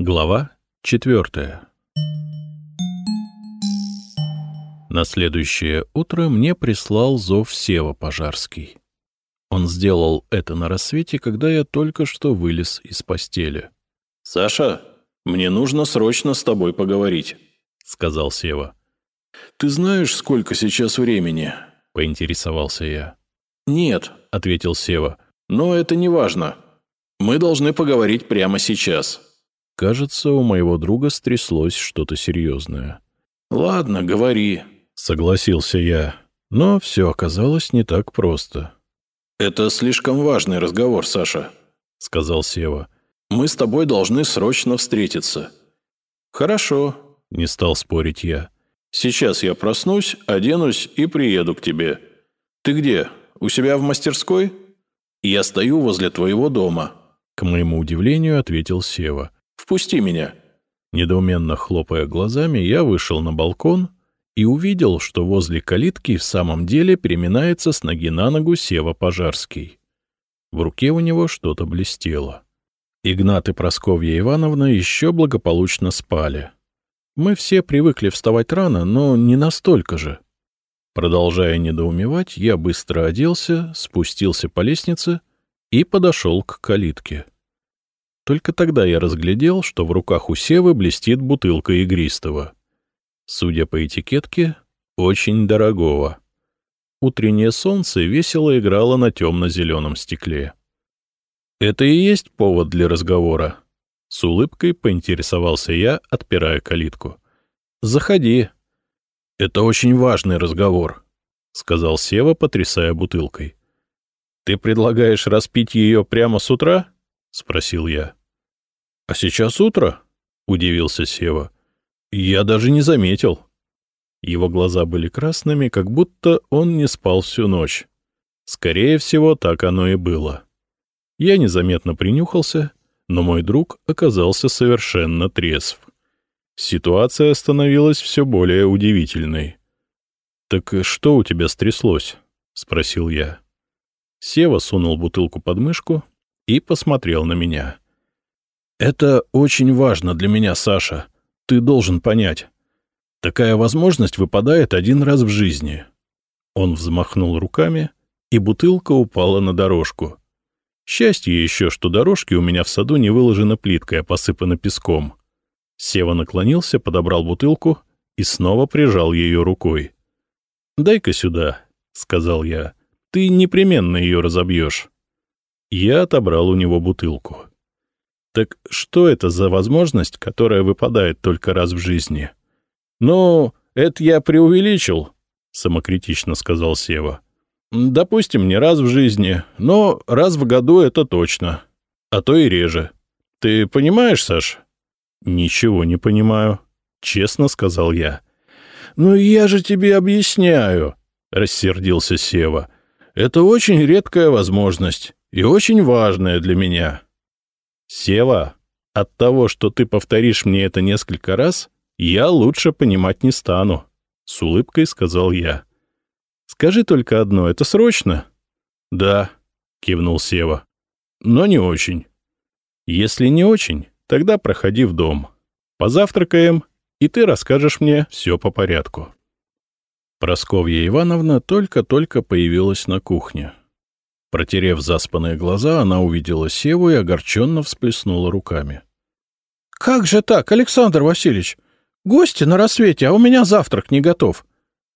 Глава четвертая На следующее утро мне прислал зов Сева Пожарский. Он сделал это на рассвете, когда я только что вылез из постели. «Саша, мне нужно срочно с тобой поговорить», — сказал Сева. «Ты знаешь, сколько сейчас времени?» — поинтересовался я. «Нет», — ответил Сева, — «но это не важно. Мы должны поговорить прямо сейчас». Кажется, у моего друга стряслось что-то серьезное. «Ладно, говори», — согласился я. Но все оказалось не так просто. «Это слишком важный разговор, Саша», — сказал Сева. «Мы с тобой должны срочно встретиться». «Хорошо», — не стал спорить я. «Сейчас я проснусь, оденусь и приеду к тебе. Ты где? У себя в мастерской?» «Я стою возле твоего дома», — к моему удивлению ответил Сева. Впусти меня». Недоуменно хлопая глазами, я вышел на балкон и увидел, что возле калитки в самом деле переминается с ноги на ногу Сева Пожарский. В руке у него что-то блестело. Игнат и Просковья Ивановна еще благополучно спали. Мы все привыкли вставать рано, но не настолько же. Продолжая недоумевать, я быстро оделся, спустился по лестнице и подошел к калитке. Только тогда я разглядел, что в руках у Севы блестит бутылка игристого. Судя по этикетке, очень дорогого. Утреннее солнце весело играло на темно-зеленом стекле. «Это и есть повод для разговора?» С улыбкой поинтересовался я, отпирая калитку. «Заходи». «Это очень важный разговор», — сказал Сева, потрясая бутылкой. «Ты предлагаешь распить ее прямо с утра?» — спросил я. «А сейчас утро?» — удивился Сева. «Я даже не заметил». Его глаза были красными, как будто он не спал всю ночь. Скорее всего, так оно и было. Я незаметно принюхался, но мой друг оказался совершенно трезв. Ситуация становилась все более удивительной. «Так что у тебя стряслось?» — спросил я. Сева сунул бутылку под мышку и посмотрел на меня. «Это очень важно для меня, Саша. Ты должен понять. Такая возможность выпадает один раз в жизни». Он взмахнул руками, и бутылка упала на дорожку. Счастье еще, что дорожки у меня в саду не выложены плиткой, а посыпаны песком. Сева наклонился, подобрал бутылку и снова прижал ее рукой. «Дай-ка сюда», — сказал я. «Ты непременно ее разобьешь». Я отобрал у него бутылку. Так что это за возможность, которая выпадает только раз в жизни? Ну, это я преувеличил, самокритично сказал Сева. Допустим, не раз в жизни, но раз в году это точно. А то и реже. Ты понимаешь, Саш? Ничего не понимаю, честно сказал я. Ну я же тебе объясняю, рассердился Сева. Это очень редкая возможность и очень важная для меня. «Сева, от того, что ты повторишь мне это несколько раз, я лучше понимать не стану», — с улыбкой сказал я. «Скажи только одно, это срочно?» «Да», — кивнул Сева. «Но не очень». «Если не очень, тогда проходи в дом. Позавтракаем, и ты расскажешь мне все по порядку». Просковья Ивановна только-только появилась на кухне. Протерев заспанные глаза, она увидела Севу и огорченно всплеснула руками. — Как же так, Александр Васильевич? Гости на рассвете, а у меня завтрак не готов.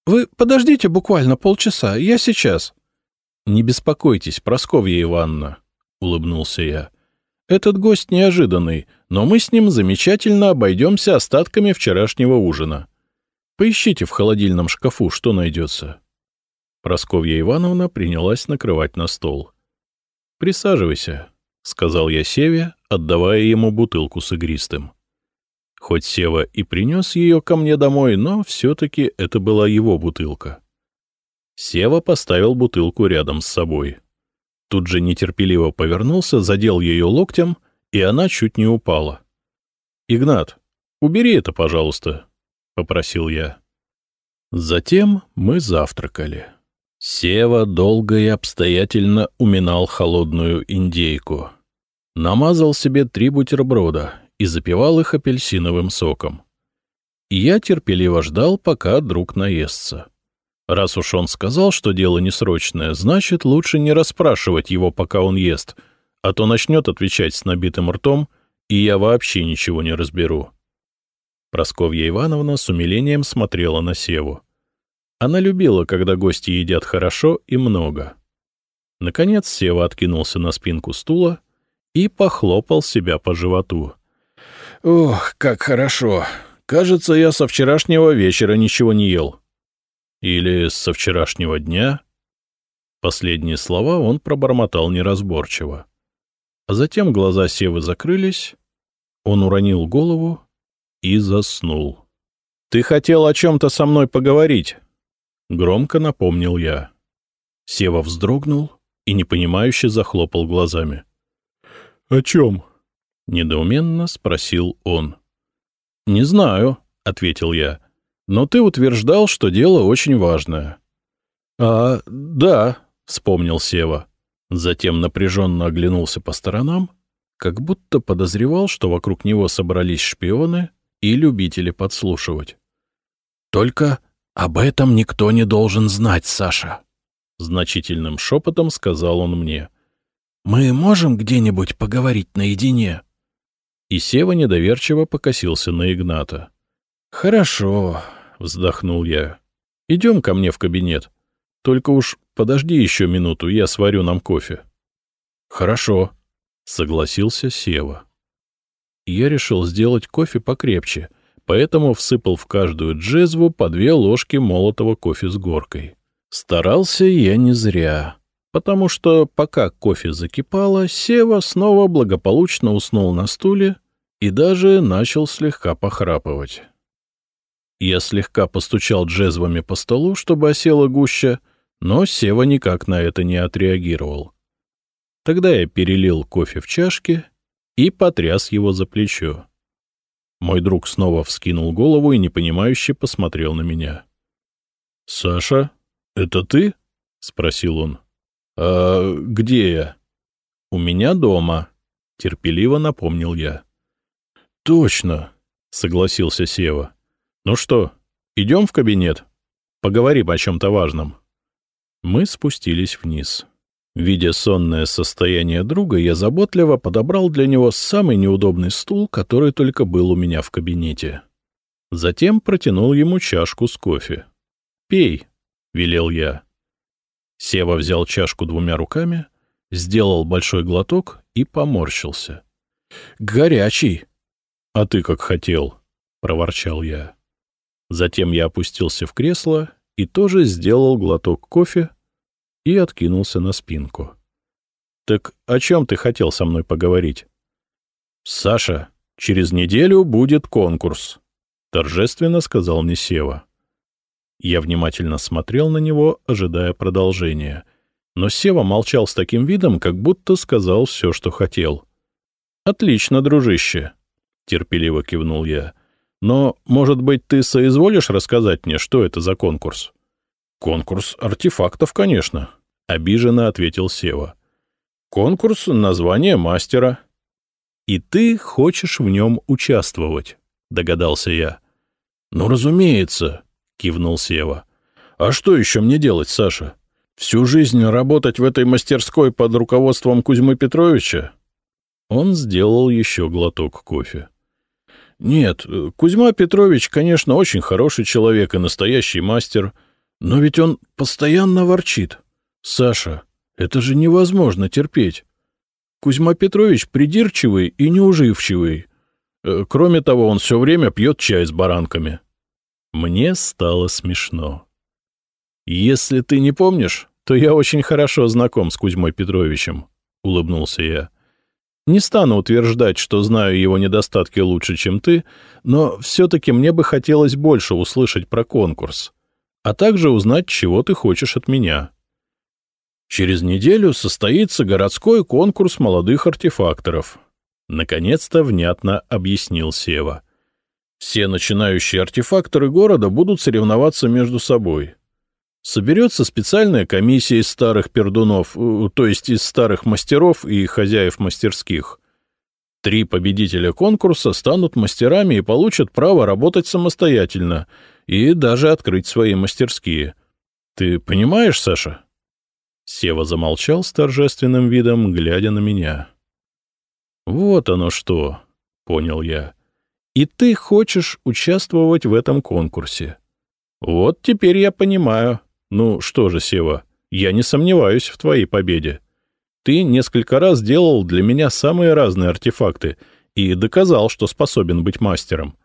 Вы подождите буквально полчаса, я сейчас. — Не беспокойтесь, Просковья Ивановна, — улыбнулся я. — Этот гость неожиданный, но мы с ним замечательно обойдемся остатками вчерашнего ужина. Поищите в холодильном шкафу, что найдется. Просковья Ивановна принялась накрывать на стол. «Присаживайся», — сказал я Севе, отдавая ему бутылку с игристым. Хоть Сева и принес ее ко мне домой, но все-таки это была его бутылка. Сева поставил бутылку рядом с собой. Тут же нетерпеливо повернулся, задел ее локтем, и она чуть не упала. «Игнат, убери это, пожалуйста», — попросил я. Затем мы завтракали. Сева долго и обстоятельно уминал холодную индейку. Намазал себе три бутерброда и запивал их апельсиновым соком. И я терпеливо ждал, пока друг наестся. Раз уж он сказал, что дело не срочное, значит, лучше не расспрашивать его, пока он ест, а то начнет отвечать с набитым ртом, и я вообще ничего не разберу. Просковья Ивановна с умилением смотрела на Севу. Она любила, когда гости едят хорошо и много. Наконец Сева откинулся на спинку стула и похлопал себя по животу. «Ох, как хорошо! Кажется, я со вчерашнего вечера ничего не ел». «Или со вчерашнего дня?» Последние слова он пробормотал неразборчиво. А затем глаза Севы закрылись, он уронил голову и заснул. «Ты хотел о чем-то со мной поговорить?» — громко напомнил я. Сева вздрогнул и непонимающе захлопал глазами. «О чем?» — недоуменно спросил он. «Не знаю», — ответил я, — «но ты утверждал, что дело очень важное». «А, да», — вспомнил Сева. Затем напряженно оглянулся по сторонам, как будто подозревал, что вокруг него собрались шпионы и любители подслушивать. «Только об этом никто не должен знать, Саша», — значительным шепотом сказал он мне. Мы можем где-нибудь поговорить наедине?» И Сева недоверчиво покосился на Игната. «Хорошо», — вздохнул я. «Идем ко мне в кабинет. Только уж подожди еще минуту, я сварю нам кофе». «Хорошо», — согласился Сева. Я решил сделать кофе покрепче, поэтому всыпал в каждую джезву по две ложки молотого кофе с горкой. Старался я не зря потому что, пока кофе закипало, Сева снова благополучно уснул на стуле и даже начал слегка похрапывать. Я слегка постучал джезвами по столу, чтобы осела гуща, но Сева никак на это не отреагировал. Тогда я перелил кофе в чашки и потряс его за плечо. Мой друг снова вскинул голову и непонимающе посмотрел на меня. — Саша, это ты? — спросил он. «А где я?» «У меня дома», — терпеливо напомнил я. «Точно», — согласился Сева. «Ну что, идем в кабинет? Поговорим о чем-то важном». Мы спустились вниз. Видя сонное состояние друга, я заботливо подобрал для него самый неудобный стул, который только был у меня в кабинете. Затем протянул ему чашку с кофе. «Пей», — велел я. Сева взял чашку двумя руками, сделал большой глоток и поморщился. «Горячий!» «А ты как хотел!» — проворчал я. Затем я опустился в кресло и тоже сделал глоток кофе и откинулся на спинку. «Так о чем ты хотел со мной поговорить?» «Саша, через неделю будет конкурс», — торжественно сказал мне Сева. Я внимательно смотрел на него, ожидая продолжения. Но Сева молчал с таким видом, как будто сказал все, что хотел. «Отлично, дружище», — терпеливо кивнул я. «Но, может быть, ты соизволишь рассказать мне, что это за конкурс?» «Конкурс артефактов, конечно», — обиженно ответил Сева. «Конкурс названия мастера». «И ты хочешь в нем участвовать», — догадался я. «Ну, разумеется», кивнул Сева. «А что еще мне делать, Саша? Всю жизнь работать в этой мастерской под руководством Кузьмы Петровича?» Он сделал еще глоток кофе. «Нет, Кузьма Петрович, конечно, очень хороший человек и настоящий мастер, но ведь он постоянно ворчит. Саша, это же невозможно терпеть. Кузьма Петрович придирчивый и неуживчивый. Э, кроме того, он все время пьет чай с баранками. Мне стало смешно. «Если ты не помнишь, то я очень хорошо знаком с Кузьмой Петровичем», — улыбнулся я. «Не стану утверждать, что знаю его недостатки лучше, чем ты, но все-таки мне бы хотелось больше услышать про конкурс, а также узнать, чего ты хочешь от меня». «Через неделю состоится городской конкурс молодых артефакторов», — наконец-то внятно объяснил Сева. — все начинающие артефакторы города будут соревноваться между собой. Соберется специальная комиссия из старых пердунов, э, то есть из старых мастеров и хозяев мастерских. Три победителя конкурса станут мастерами и получат право работать самостоятельно и даже открыть свои мастерские. Ты понимаешь, Саша? Сева замолчал с торжественным видом, глядя на меня. «Вот оно что», — понял я. «И ты хочешь участвовать в этом конкурсе. Вот теперь я понимаю. Ну что же, Сева, я не сомневаюсь в твоей победе. Ты несколько раз делал для меня самые разные артефакты и доказал, что способен быть мастером.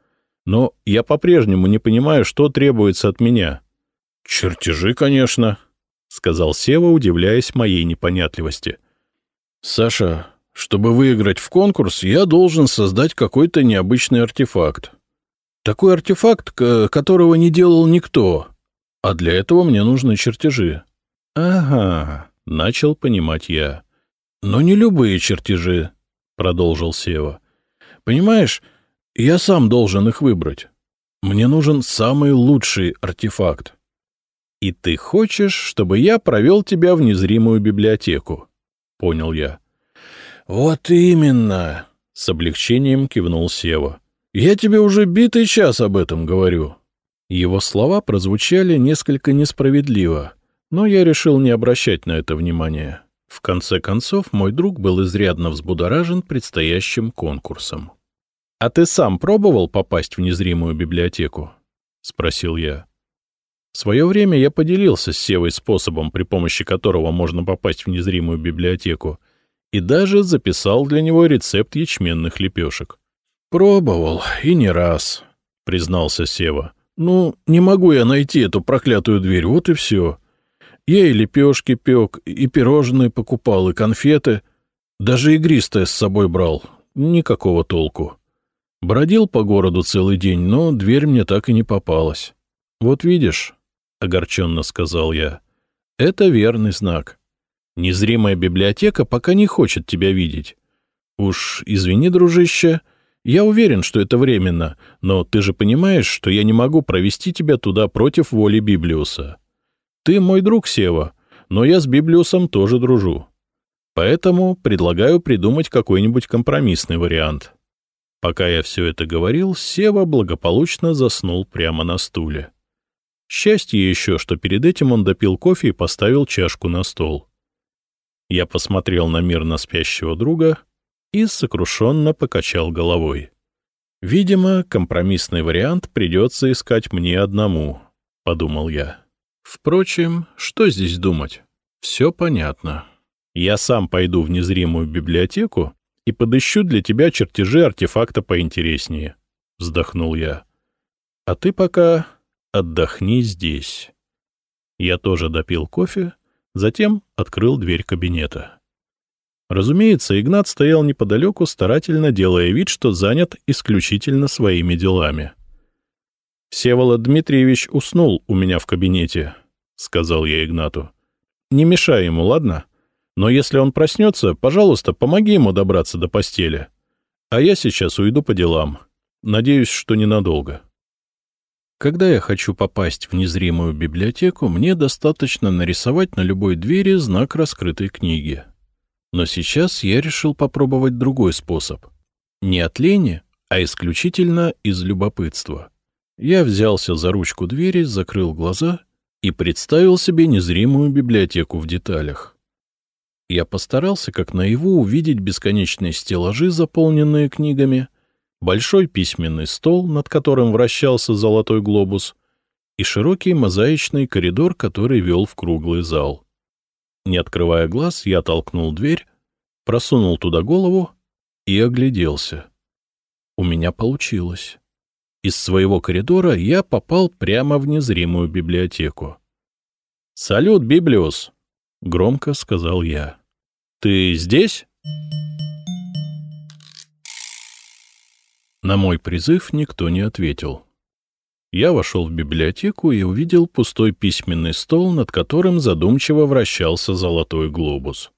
Но я по-прежнему не понимаю, что требуется от меня. — Чертежи, конечно, — сказал Сева, удивляясь моей непонятливости. — Саша, чтобы выиграть в конкурс, я должен создать какой-то необычный артефакт. Такой артефакт, которого не делал никто. А для этого мне нужны чертежи. — Ага, — начал понимать я. Но не любые чертежи, — продолжил Сева. — Понимаешь, я сам должен их выбрать. Мне нужен самый лучший артефакт. И ты хочешь, чтобы я провел тебя в незримую библиотеку? — понял я. — Вот именно, — с облегчением кивнул Сева. — Я тебе уже битый час об этом говорю. Его слова прозвучали несколько несправедливо, но я решил не обращать на это внимания. — в конце концов, мой друг был изрядно взбудоражен предстоящим конкурсом. — А ты сам пробовал попасть в незримую библиотеку? — спросил я. В свое время я поделился с Севой способом, при помощи которого можно попасть в незримую библиотеку, и даже записал для него рецепт ячменных лепешек. — Пробовал, и не раз, — признался Сева. — Ну, не могу я найти эту проклятую дверь, вот и все. Я и лепешки пек, и пирожные покупал, и конфеты. Даже игристое с собой брал. Никакого толку. Бродил по городу целый день, но дверь мне так и не попалась. Вот видишь, — огорченно сказал я, — это верный знак. Незримая библиотека пока не хочет тебя видеть. Уж извини, дружище, я уверен, что это временно, но ты же понимаешь, что я не могу провести тебя туда против воли Библиуса. Ты мой друг, Сева, но я с Библиусом тоже дружу. Поэтому предлагаю придумать какой-нибудь компромиссный вариант. Пока я все это говорил, Сева благополучно заснул прямо на стуле. Счастье еще, что перед этим он допил кофе и поставил чашку на стол. Я посмотрел на мирно спящего друга и сокрушенно покачал головой. «Видимо, компромиссный вариант придется искать мне одному», — подумал я. Впрочем, что здесь думать? Все понятно. Я сам пойду в незримую библиотеку и подыщу для тебя чертежи артефакта поинтереснее. Вздохнул я. А ты пока отдохни здесь. Я тоже допил кофе, затем открыл дверь кабинета. Разумеется, Игнат стоял неподалеку, старательно делая вид, что занят исключительно своими делами. — Всеволод Дмитриевич уснул у меня в кабинете, — сказал я Игнату. — Не мешай ему, ладно? Но если он проснется, пожалуйста, помоги ему добраться до постели. А я сейчас уйду по делам. Надеюсь, что ненадолго. Когда я хочу попасть в незримую библиотеку, мне достаточно нарисовать на любой двери знак раскрытой книги. Но сейчас я решил попробовать другой способ. Не от лени, а исключительно из любопытства. Я взялся за ручку двери, закрыл глаза и представил себе незримую библиотеку в деталях. Я постарался как наяву увидеть бесконечные стеллажи, заполненные книгами, большой письменный стол, над которым вращался золотой глобус, и широкий мозаичный коридор, который вел в круглый зал. Не открывая глаз, я толкнул дверь, просунул туда голову и огляделся. У меня получилось. Из своего коридора я попал прямо в незримую библиотеку. «Салют, Библиус!» — громко сказал я. «Ты здесь?» На мой призыв никто не ответил. Я вошел в библиотеку и увидел пустой письменный стол, над которым задумчиво вращался золотой глобус.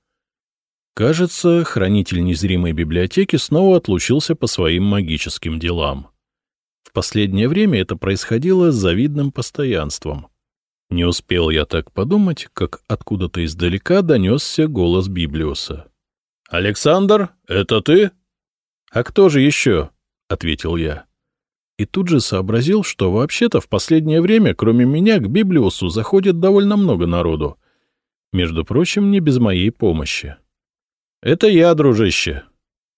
Кажется, хранитель незримой библиотеки снова отлучился по своим магическим делам. В последнее время это происходило с завидным постоянством. Не успел я так подумать, как откуда-то издалека донесся голос Библиуса. — Александр, это ты? А кто же еще? — ответил я. И тут же сообразил, что вообще-то в последнее время, кроме меня, к Библиусу заходит довольно много народу. Между прочим, не без моей помощи. — Это я, дружище.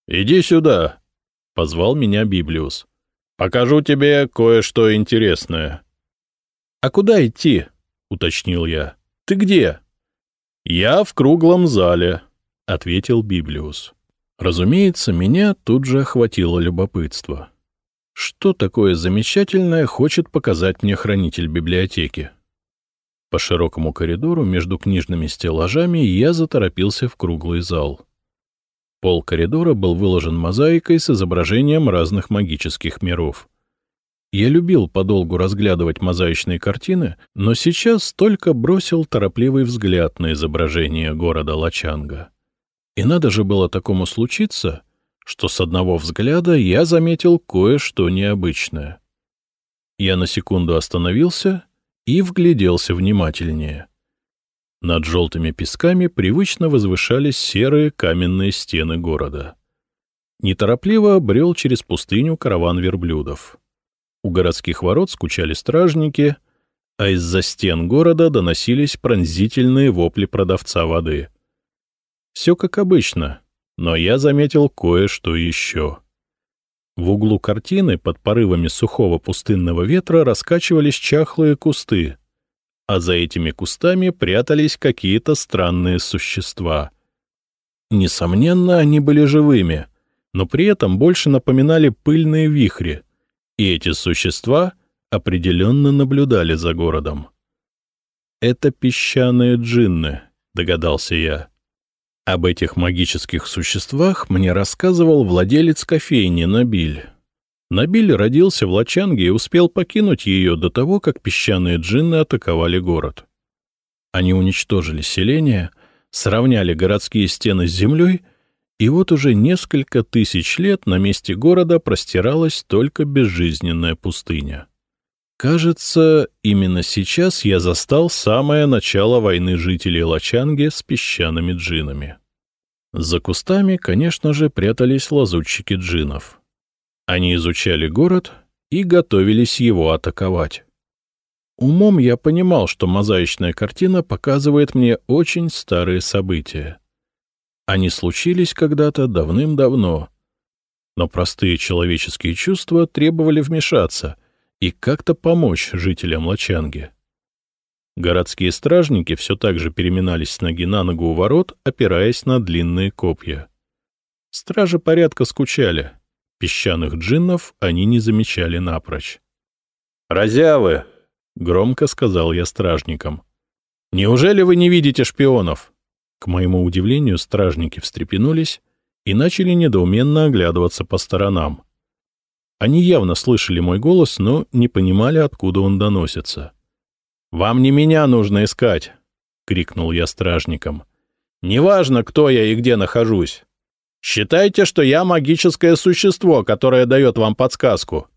Иди сюда, — позвал меня Библиус. — Покажу тебе кое-что интересное. — А куда идти? — уточнил я. — Ты где? — Я в круглом зале, — ответил Библиус. Разумеется, меня тут же охватило любопытство. Что такое замечательное хочет показать мне хранитель библиотеки? По широкому коридору между книжными стеллажами я заторопился в круглый зал. Пол коридора был выложен мозаикой с изображением разных магических миров. Я любил подолгу разглядывать мозаичные картины, но сейчас только бросил торопливый взгляд на изображение города Лачанга. И надо же было такому случиться, что с одного взгляда я заметил кое-что необычное. Я на секунду остановился и вгляделся внимательнее. Над желтыми песками привычно возвышались серые каменные стены города. Неторопливо брел через пустыню караван верблюдов. У городских ворот скучали стражники, а из-за стен города доносились пронзительные вопли продавца воды. Все как обычно, но я заметил кое-что еще. В углу картины под порывами сухого пустынного ветра раскачивались чахлые кусты, а за этими кустами прятались какие-то странные существа. Несомненно, они были живыми, но при этом больше напоминали пыльные вихри, и эти существа определенно наблюдали за городом. «Это песчаные джинны», — догадался я. Об этих магических существах мне рассказывал владелец кофейни Набиль. Набиль родился в Лачанге и успел покинуть ее до того, как песчаные джинны атаковали город. Они уничтожили селение, сравняли городские стены с землей, и вот уже несколько тысяч лет на месте города простиралась только безжизненная пустыня. Кажется, именно сейчас я застал самое начало войны жителей Лачанги с песчаными джинами. За кустами, конечно же, прятались лазутчики джинов. Они изучали город и готовились его атаковать. Умом я понимал, что мозаичная картина показывает мне очень старые события. Они случились когда-то давным-давно, но простые человеческие чувства требовали вмешаться — и как-то помочь жителям Лачанги. Городские стражники все так же переминались с ноги на ногу у ворот, опираясь на длинные копья. Стражи порядка скучали. Песчаных джиннов они не замечали напрочь. «Разявы!» — громко сказал я стражникам. «Неужели вы не видите шпионов?» К моему удивлению, стражники встрепенулись и начали недоуменно оглядываться по сторонам. Они явно слышали мой голос, но не понимали, откуда он доносится. «Вам не меня нужно искать!» — крикнул я стражникам. «Неважно, кто я и где нахожусь. Считайте, что я магическое существо, которое дает вам подсказку.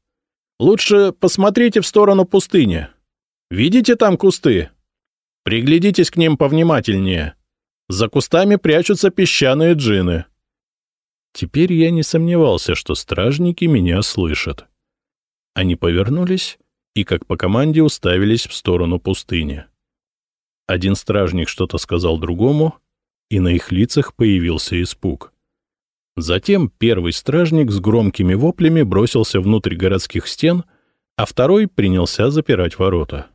Лучше посмотрите в сторону пустыни. Видите там кусты? Приглядитесь к ним повнимательнее. За кустами прячутся песчаные джины. Теперь я не сомневался, что стражники меня слышат. Они повернулись и, как по команде, уставились в сторону пустыни. Один стражник что-то сказал другому, и на их лицах появился испуг. Затем первый стражник с громкими воплями бросился внутрь городских стен, а второй принялся запирать ворота.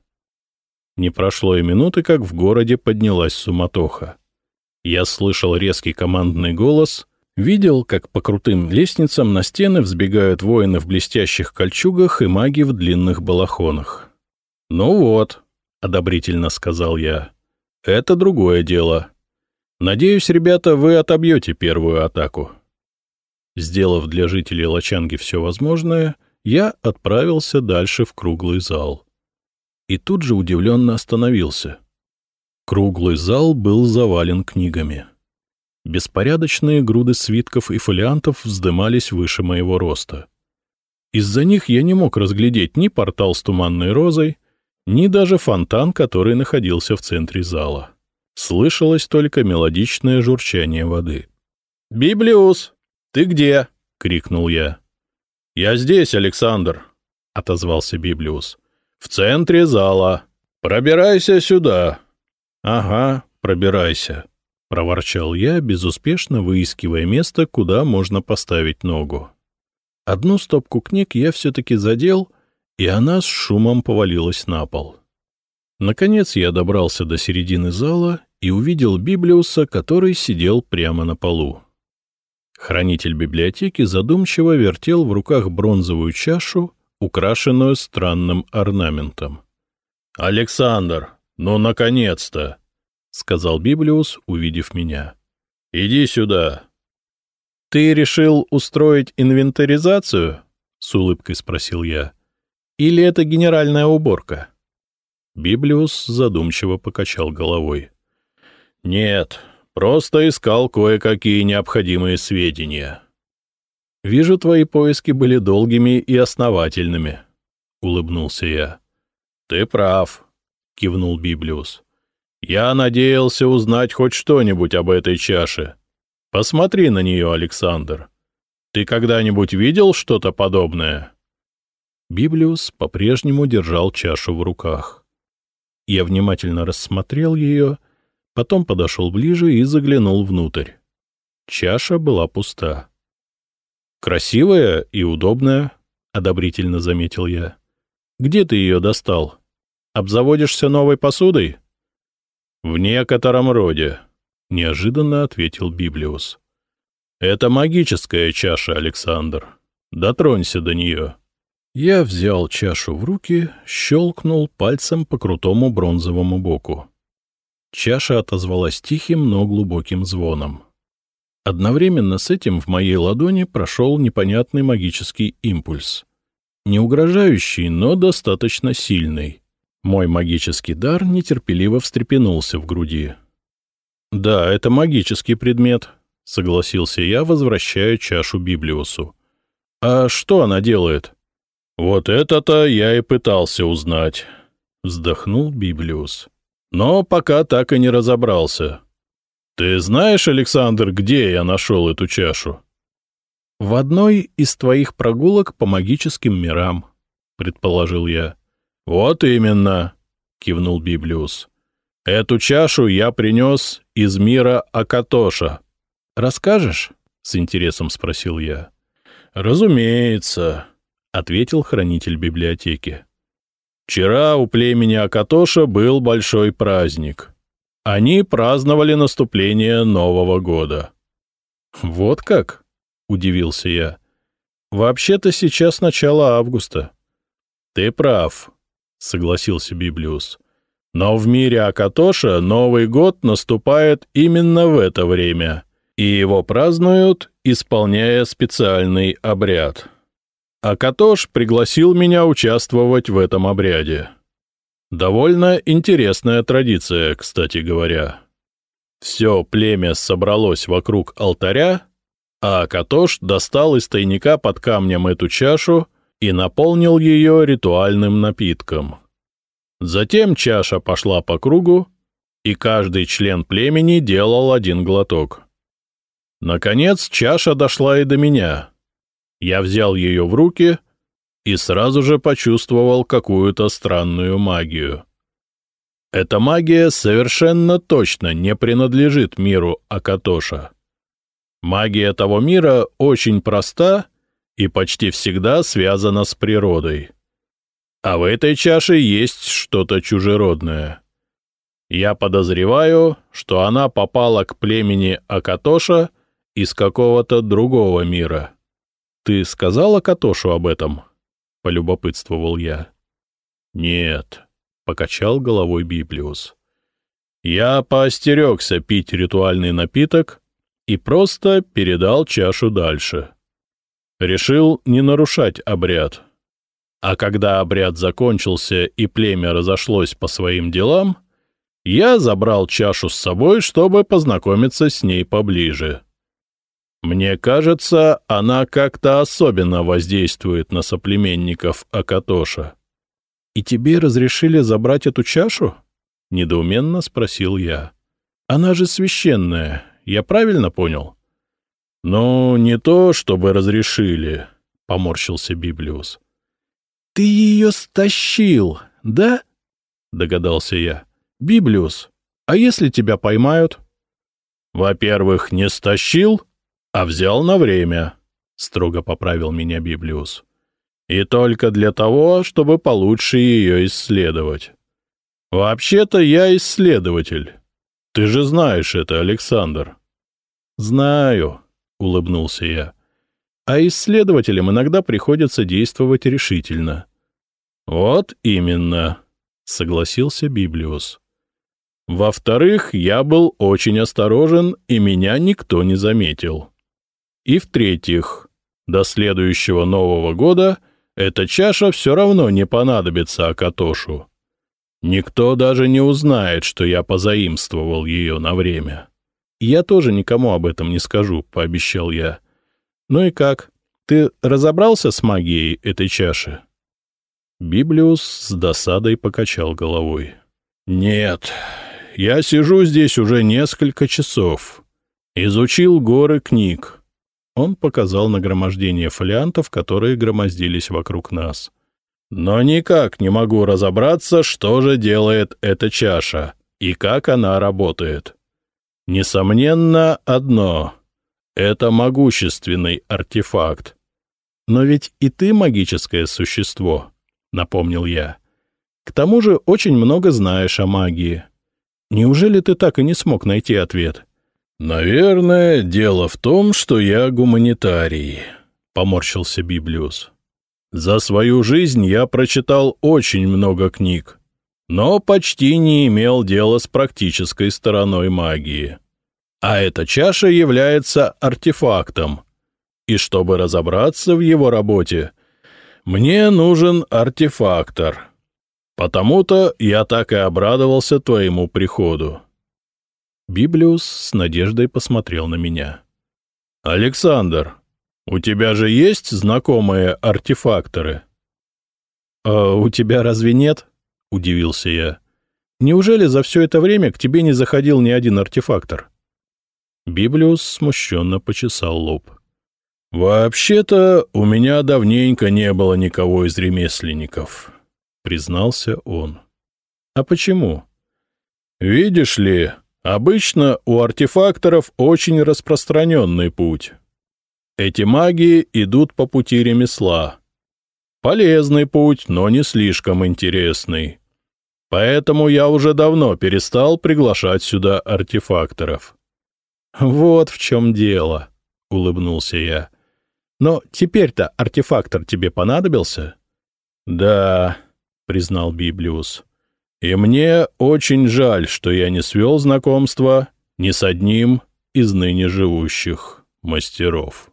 Не прошло и минуты, как в городе поднялась суматоха. Я слышал резкий командный голос, Видел, как по крутым лестницам на стены взбегают воины в блестящих кольчугах и маги в длинных балахонах. «Ну вот», — одобрительно сказал я, — «это другое дело. Надеюсь, ребята, вы отобьете первую атаку». Сделав для жителей Лачанги все возможное, я отправился дальше в круглый зал. И тут же удивленно остановился. Круглый зал был завален книгами. Беспорядочные груды свитков и фолиантов вздымались выше моего роста. Из-за них я не мог разглядеть ни портал с туманной розой, ни даже фонтан, который находился в центре зала. Слышалось только мелодичное журчание воды. «Библиус, ты где?» — крикнул я. «Я здесь, Александр», — отозвался Библиус. «В центре зала. Пробирайся сюда». «Ага, пробирайся», — проворчал я, безуспешно выискивая место, куда можно поставить ногу. Одну стопку книг я все-таки задел, и она с шумом повалилась на пол. Наконец я добрался до середины зала и увидел Библиуса, который сидел прямо на полу. Хранитель библиотеки задумчиво вертел в руках бронзовую чашу, украшенную странным орнаментом. «Александр, ну, наконец-то!» — сказал Библиус, увидев меня. «Иди сюда». «Ты решил устроить инвентаризацию?» — с улыбкой спросил я. «Или это генеральная уборка?» Библиус задумчиво покачал головой. «Нет, Просто искал кое-какие необходимые сведения. «Вижу, твои поиски были долгими и основательными», — улыбнулся я. «Ты прав», — кивнул Библиус. «Я надеялся узнать хоть что-нибудь об этой чаше. Посмотри на нее, Александр. Ты когда-нибудь видел что-то подобное?» Библиус по-прежнему держал чашу в руках. Я внимательно рассмотрел ее Потом подошел ближе и заглянул внутрь. Чаша была пуста. «Красивая и удобная», — одобрительно заметил я. «Где ты ее достал? Обзаводишься новой посудой?» «В некотором роде», — неожиданно ответил Библиус. «Это магическая чаша, Александр. Дотронься до нее». Я взял чашу в руки, щелкнул пальцем по крутому бронзовому боку. Чаша отозвалась тихим, но глубоким звоном. Одновременно с этим в моей ладони прошел непонятный магический импульс. Не угрожающий, но достаточно сильный. Мой магический дар нетерпеливо встрепенулся в груди. «Да, это магический предмет», — согласился я, возвращая чашу Библиусу. «А что она делает?» «Вот это-то я и пытался узнать», — вздохнул Библиус но пока так и не разобрался. Ты знаешь, Александр, где я нашел эту чашу? — В одной из твоих прогулок по магическим мирам, — предположил я. — Вот именно, — кивнул Библиус. — Эту чашу я принес из мира Акатоша. — Расскажешь? — с интересом спросил я. — Разумеется, — ответил хранитель библиотеки. Вчера у племени Акатоша был большой праздник. Они праздновали наступление Нового года. «Вот как?» — удивился я. «Вообще-то сейчас начало августа». «Ты прав», — согласился Библиус. «Но в мире Акатоша Новый год наступает именно в это время, и его празднуют, исполняя специальный обряд». А Катош пригласил меня участвовать в этом обряде. Довольно интересная традиция, кстати говоря. Все племя собралось вокруг алтаря, а Катош достал из тайника под камнем эту чашу и наполнил ее ритуальным напитком. Затем чаша пошла по кругу, и каждый член племени делал один глоток. Наконец чаша дошла и до меня — я взял ее в руки и сразу же почувствовал какую-то странную магию. Эта магия совершенно точно не принадлежит миру Акатоша. Магия того мира очень проста и почти всегда связана с природой. А в этой чаше есть что-то чужеродное. Я подозреваю, что она попала к племени Акатоша из какого-то другого мира. «Ты сказала Катошу об этом?» — полюбопытствовал я. «Нет», — покачал головой Библиус. «Я поостерегся пить ритуальный напиток и просто передал чашу дальше. Решил не нарушать обряд. А когда обряд закончился и племя разошлось по своим делам, я забрал чашу с собой, чтобы познакомиться с ней поближе». Мне кажется, она как-то особенно воздействует на соплеменников Акатоша. — И тебе разрешили забрать эту чашу? — недоуменно спросил я. — Она же священная, я правильно понял? «Ну, не то, чтобы разрешили», — поморщился Библиус. «Ты ее стащил, да?» — догадался я. «Библиус, а если тебя поймают?» «Во-первых, не стащил, а взял на время», — строго поправил меня Библиус. «И только для того, чтобы получше ее исследовать. Вообще-то я исследователь. Ты же знаешь это, Александр». «Знаю», — улыбнулся я. «А исследователям иногда приходится действовать решительно». «Вот именно», — согласился Библиус. «Во-вторых, я был очень осторожен, и меня никто не заметил. И в-третьих, до следующего Нового года эта чаша все равно не понадобится Акатошу. Никто даже не узнает, что я позаимствовал ее на время». «Я тоже никому об этом не скажу», — пообещал я. «Ну и как? Ты разобрался с магией этой чаши?» Библиус с досадой покачал головой. «Нет, я сижу здесь уже несколько часов. Изучил горы книг». Он показал нагромождение фолиантов, которые громоздились вокруг нас. «Но никак не могу разобраться, что же делает эта чаша и как она работает». Несомненно, одно — это могущественный артефакт. Но ведь и ты магическое существо, — напомнил я. К тому же очень много знаешь о магии. Неужели ты так и не смог найти ответ? «Наверное, дело в том, что я гуманитарий», — поморщился Библиус. «За свою жизнь я прочитал очень много книг, но почти не имел дела с практической стороной магии. А эта чаша является артефактом, и чтобы разобраться в его работе, мне нужен артефактор. Потому-то я так и обрадовался твоему приходу. Библиус с надеждой посмотрел на меня. «Александр, у тебя же есть знакомые артефакторы?» «А у тебя разве нет?» — удивился я. «Неужели за все это время к тебе не заходил ни один артефактор?» Библиус смущенно почесал лоб. «Вообще-то у меня давненько не было никого из ремесленников», — признался он. «А почему?» «Видишь ли, обычно у артефакторов очень распространенный путь. Эти маги идут по пути ремесла. Полезный путь, но не слишком интересный. Поэтому я уже давно перестал приглашать сюда артефакторов. «Вот в чем дело», — улыбнулся я. «Но теперь-то артефактор тебе понадобился?» «Да», — признал Библиус. «И мне очень жаль, что я не свел знакомства ни с одним из ныне живущих мастеров».